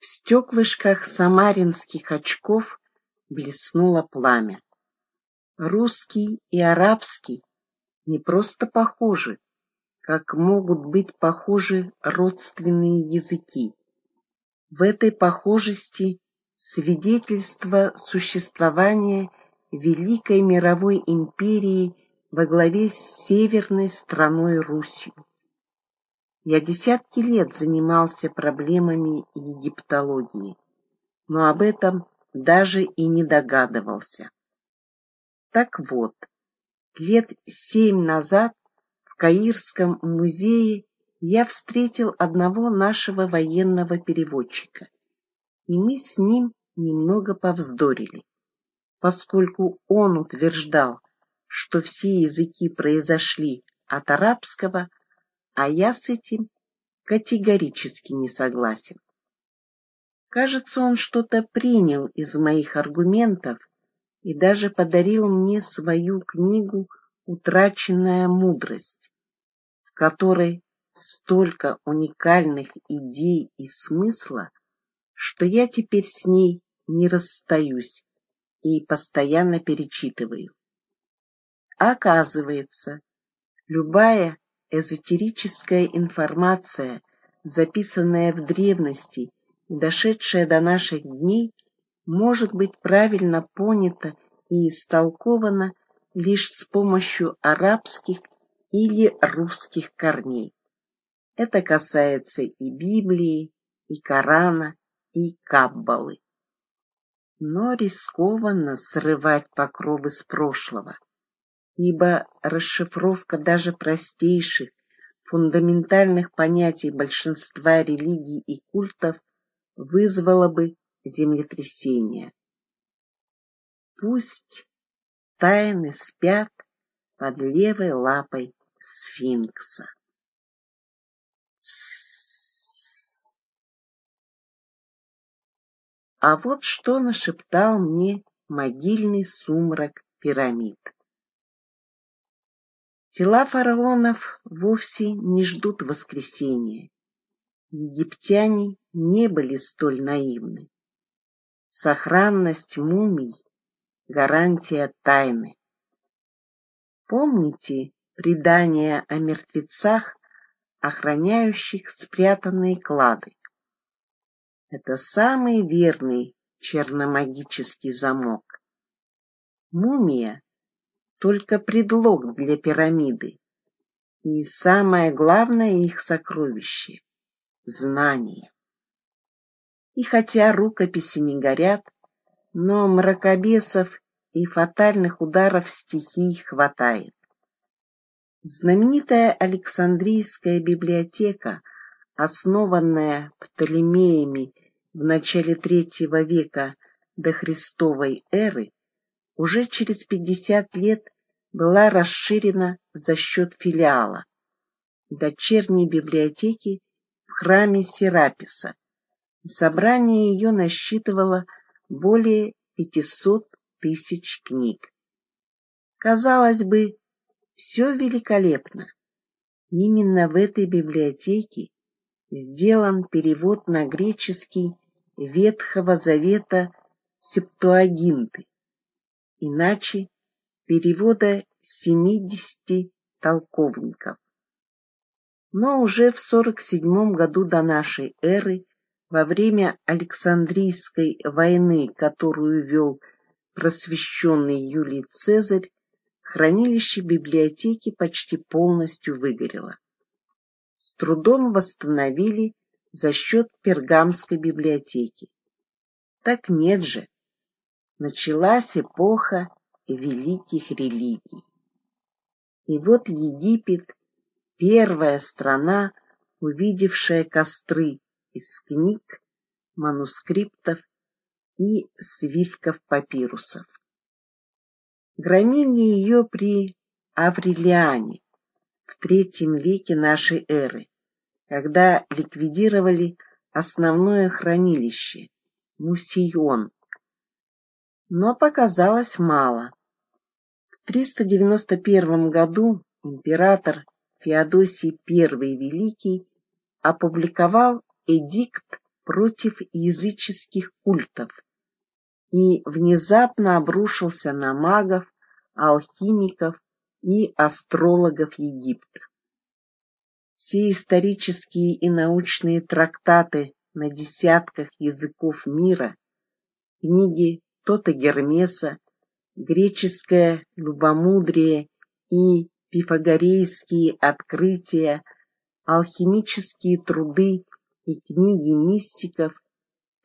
В стеклышках самаринских очков блеснуло пламя. Русский и арабский не просто похожи, как могут быть похожи родственные языки. В этой похожести свидетельство существования великой мировой империи во главе с северной страной Русью. Я десятки лет занимался проблемами египтологии, но об этом даже и не догадывался. Так вот, лет семь назад в Каирском музее я встретил одного нашего военного переводчика, и мы с ним немного повздорили, поскольку он утверждал, что все языки произошли от арабского, а я с этим категорически не согласен. Кажется, он что-то принял из моих аргументов и даже подарил мне свою книгу «Утраченная мудрость», в которой столько уникальных идей и смысла, что я теперь с ней не расстаюсь и постоянно перечитываю. Оказывается, любая эзотерическая информация, записанная в древности и дошедшая до наших дней, может быть правильно понята и истолкована лишь с помощью арабских или русских корней. Это касается и Библии, и Корана, и Каббалы. Но рискованно срывать покровы с прошлого ибо расшифровка даже простейших, фундаментальных понятий большинства религий и культов вызвала бы землетрясение. Пусть тайны спят под левой лапой сфинкса. А вот что нашептал мне могильный сумрак пирамид. Тела фараонов вовсе не ждут воскресения. Египтяне не были столь наивны. Сохранность мумий — гарантия тайны. Помните предание о мертвецах, охраняющих спрятанные клады? Это самый верный черномагический замок. Мумия только предлог для пирамиды. И самое главное их сокровище — знание. И хотя рукописи не горят, но мракобесов и фатальных ударов стихий хватает. Знаменитая Александрийская библиотека, основанная Птолемеями в начале третьего века до Христовой эры, уже через 50 лет была расширена за счет филиала дочерней библиотеки в храме Сераписа. Собрание ее насчитывало более 500 тысяч книг. Казалось бы, все великолепно. Именно в этой библиотеке сделан перевод на греческий Ветхого Завета Септуагинты иначе перевода семидесяти толковников. Но уже в сорок седьмом году до нашей эры, во время Александрийской войны, которую вел просвещенный Юлий Цезарь, хранилище библиотеки почти полностью выгорело. С трудом восстановили за счет Пергамской библиотеки. Так нет же, началась эпоха великих религий. И вот Египет — первая страна, увидевшая костры из книг, манускриптов и свитков папирусов. Громили ее при Аврелиане в третьем веке нашей эры, когда ликвидировали основное хранилище — Мусион, но показалось мало. В 391 году император Феодосий I Великий опубликовал эдикт против языческих культов и внезапно обрушился на магов, алхимиков и астрологов Египта. Все исторические и научные трактаты на десятках языков мира, книги Тота Гермеса, греческое любомудрие и пифагорейские открытия, алхимические труды и книги мистиков,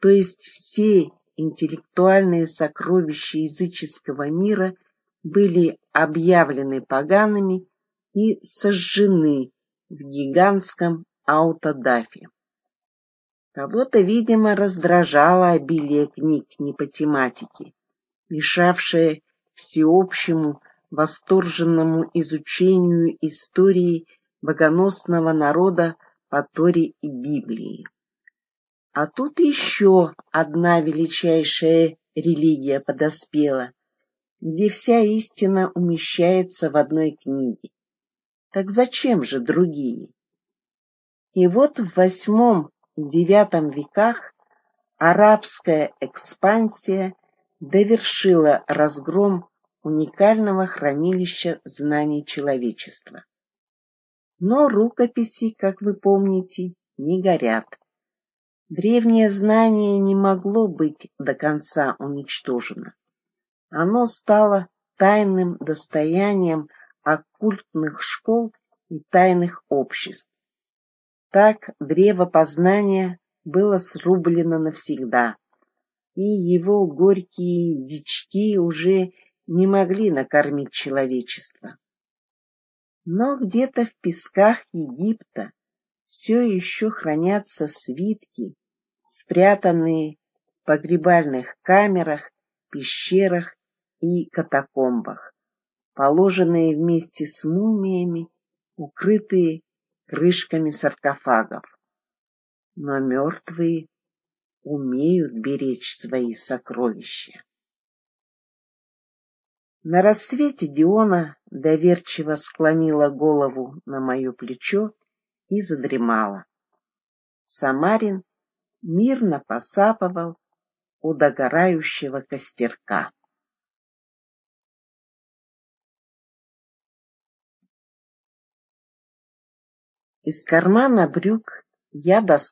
то есть все интеллектуальные сокровища языческого мира были объявлены погаными и сожжены в гигантском аутодафе. Кого-то, видимо, раздражало обилие книг не по тематике, мешавшее всеобщему восторженному изучению истории богоносного народа по Торе и Библии. А тут еще одна величайшая религия подоспела, где вся истина умещается в одной книге. Так зачем же другие? И вот в восьмом девятом веках арабская экспансия довершила разгром уникального хранилища знаний человечества. Но рукописи, как вы помните, не горят. Древнее знание не могло быть до конца уничтожено. Оно стало тайным достоянием оккультных школ и тайных обществ. Так древо познания было срублено навсегда, и его горькие дички уже не могли накормить человечество. Но где-то в песках Египта все еще хранятся свитки, спрятанные в погребальных камерах, пещерах и катакомбах, положенные вместе с мумиями, укрытые крышками саркофагов. Но мертвые умеют беречь свои сокровища. На рассвете Диона доверчиво склонила голову на мое плечо и задремала. Самарин мирно посапывал у догорающего костерка. Из кармана брюк я достал